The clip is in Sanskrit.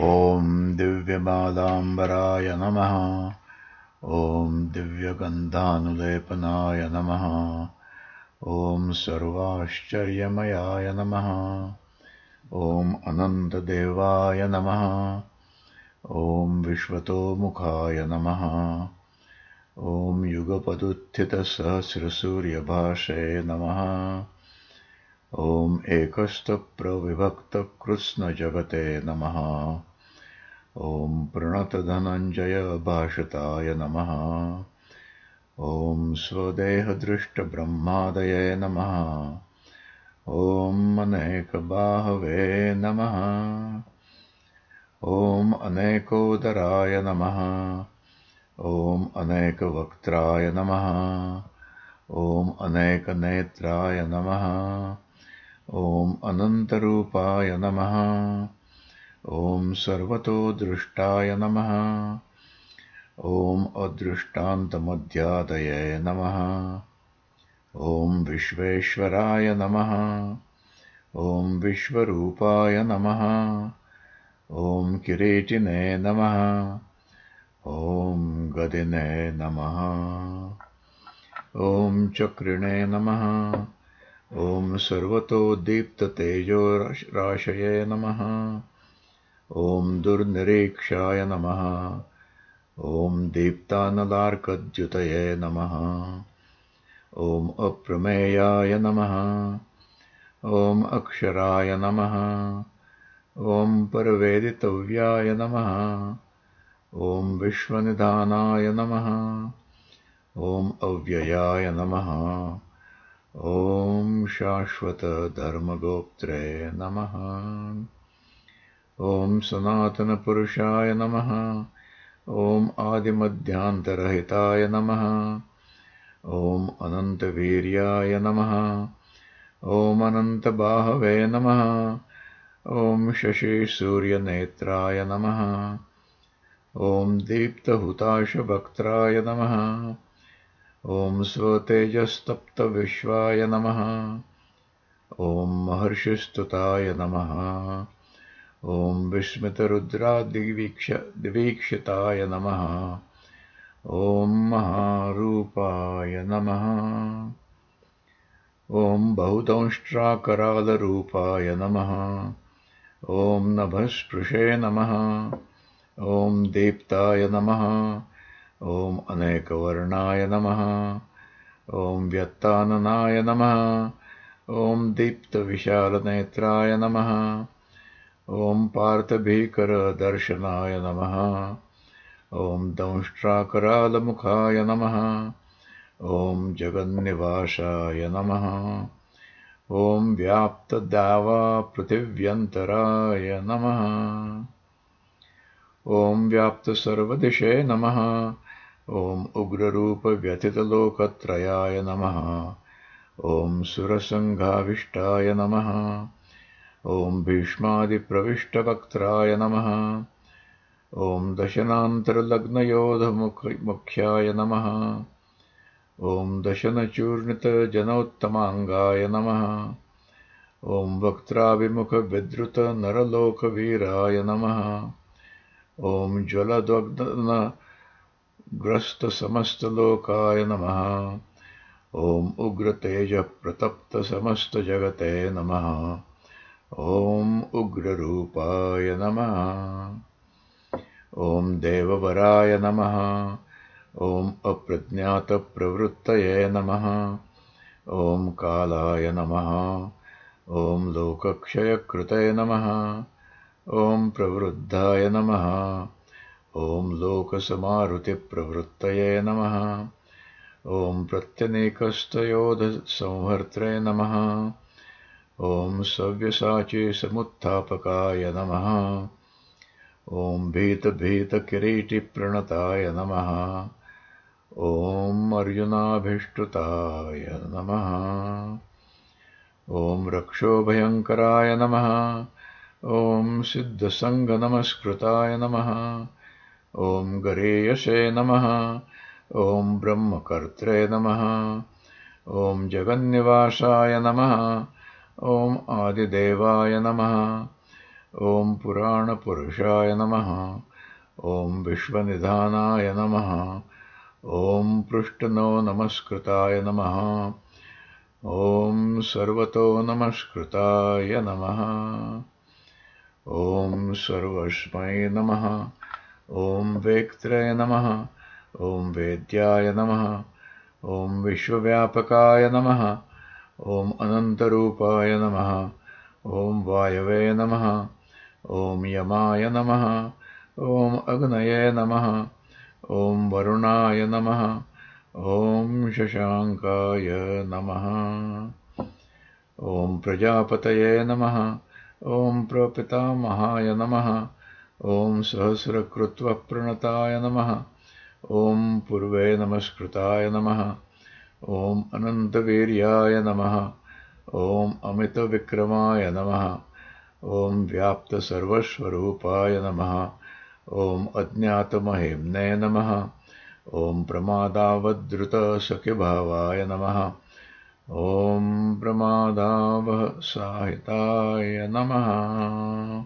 ॐ दिव्यमालाम्बराय नमः। ॐ दिव्यगन्धानुलेपनाय नमः। ॐ सर्वाश्चर्यमयाय नमः। ॐ अनन्तदेवाय नमः। ॐ विश्वतोमुखाय नमः। ॐ युगपदुत्थितसहस्रसूर्यभाषे नमः ॐ एकस्तप्रविभक्तकृत्स्नजगते नमः। ॐ प्रणतधनञ्जयभाषताय नमः। ॐ स्वदेहदृष्टब्रह्मादये नमः। ॐ अनेकबाहवे नमः। ॐ अनेकोदराय नमः। ॐ अनेकवक्त्राय नमः। ॐ अनेकनेत्राय नमः ॐ अनन्तरूपाय नमः। ॐ सर्वतो दृष्टाय नमः। ॐ अदृष्टान्तमध्यादये नमः। ॐ विश्वेश्वराय नमः। ॐ विश्वरूपाय नमः। ॐ किरीटिने नमः। ॐ गदिने नमः। ॐ चक्रिणे नमः ॐ सर्वतो दीप्ततेजोराशये नमः। ॐ दुर्निरीक्षाय नमः। ॐ दीप्तानलार्कद्युतये नमः। ॐ अप्रमेयाय नमः। ॐ अक्षराय नमः। ॐ परवेदितव्याय नमः। ॐ विश्वनिधानाय नमः। ॐ अव्ययाय नमः ॐ शाश्वतधर्मगोप्त्रे नमः। ॐ सनातनपुरुषाय नमः। ॐ आदिमध्यान्तरहिताय नमः। ॐ अनन्तवीर्याय नमः। ॐ अनन्तबाहवे नमः। ॐ शशिसूर्यनेत्राय नमः। ॐ दीप्तहुताशभक्त्राय नमः ॐ स्वतेजस्तप्तविश्वाय नमः। ॐ महर्षिस्तुताय नमः। ॐ विस्मितरुद्रादिवीक्षिताय नमः। ॐ महारूपाय नमः। ॐ बहुदंष्ट्राकरालरूपाय नमः। ॐ नभस्पृशे नमः। ॐ दीप्ताय नमः ॐ अनेकवर्णाय नमः। ॐ व्यत्ताननाय नमः। ॐ दीप्तविशालनेत्राय नमः। ॐ पार्थभीकरदर्शनाय नमः। ॐ दंष्ट्राकरालमुखाय नमः। ॐ जगन्निवासाय नमः। ॐ व्याप्तदावापृथिव्यन्तराय नमः। ॐ व्याप्तसर्वदिशे नमः ॐ उग्ररूपव्यथितलोकत्रयाय नमः। ॐ सुरसङ्घाविष्टाय नमः। ॐ भीष्मादिप्रविष्टवक्त्राय नमः। ॐ दशनान्तरलग्नयोधमुख्याय नमः। ॐ दशनचूर्णितजनोत्तमाङ्गाय नमः। ॐ वक्त्राभिमुखविद्रुतनरलोकवीराय नमः। ॐ ज्वलद्वग्नग्रस्तसमस्तलोकाय नमः। ॐ उग्रतेजप्रतप्तसमस्तजगते नमः। ॐ उग्ररूपाय नमः। ॐ देववराय नमः। ॐ अप्रज्ञातप्रवृत्तये नमः। ॐ कालाय नमः। ॐ लोकक्षयकृते नमः। ॐ प्रवृद्धाय नमः ॐ लोकसमारुतिप्रवृत्तये नमः। ॐ प्रत्यनेकस्तयोधसंहर्त्रे नमः। ॐ सव्यसाचीसमुत्थापकाय नमः। ॐ भीतभीतकिरीटिप्रणताय नमः। ॐ अर्जुनाभिष्टुताय नमः। ॐ रक्षोभयङ्कराय नमः। ॐ सिद्धसङ्गनमस्कृताय नमः ॐ गरीयसे नमः ॐ ब्रह्मकर्त्रे नमः ॐ जगन्निवासाय नमः ॐ आदिदेवाय नमः ॐ पुराणपुरुषाय नमः ॐ विश्वनिधानाय नमः ॐ पृष्ठनो नमस्कृताय नमः ॐ सर्वतो नमस्कृताय नमः ॐ सर्वस्मै नमः ॐ वेक्त्रे नमः ॐ वेद्याय नमः ॐ विश्वव्यापकाय नमः ॐ अनन्तरूपाय नमः ॐ वायवे नमः ॐ यमाय नमः ॐ अग्नये नमः ॐ वरुणाय नमः ॐ शशाङ्काय नमः ॐ प्रजापतये नमः ॐ प्रपितामहाय नमः ॐ सहस्रकृत्वप्रणताय नमः। ॐ पूर्वे नमस्कृताय नमः। ॐ अनन्तवीर्याय नमः। ॐ अमितविक्रमाय नमः। ॐ व्याप्तसर्वस्वरूपाय नमः। ॐ अज्ञातमहिम्ने नमः। ॐ प्रमादावद्रुतसखिभावाय नमः। ॐ प्रमादावसाहिताय नमः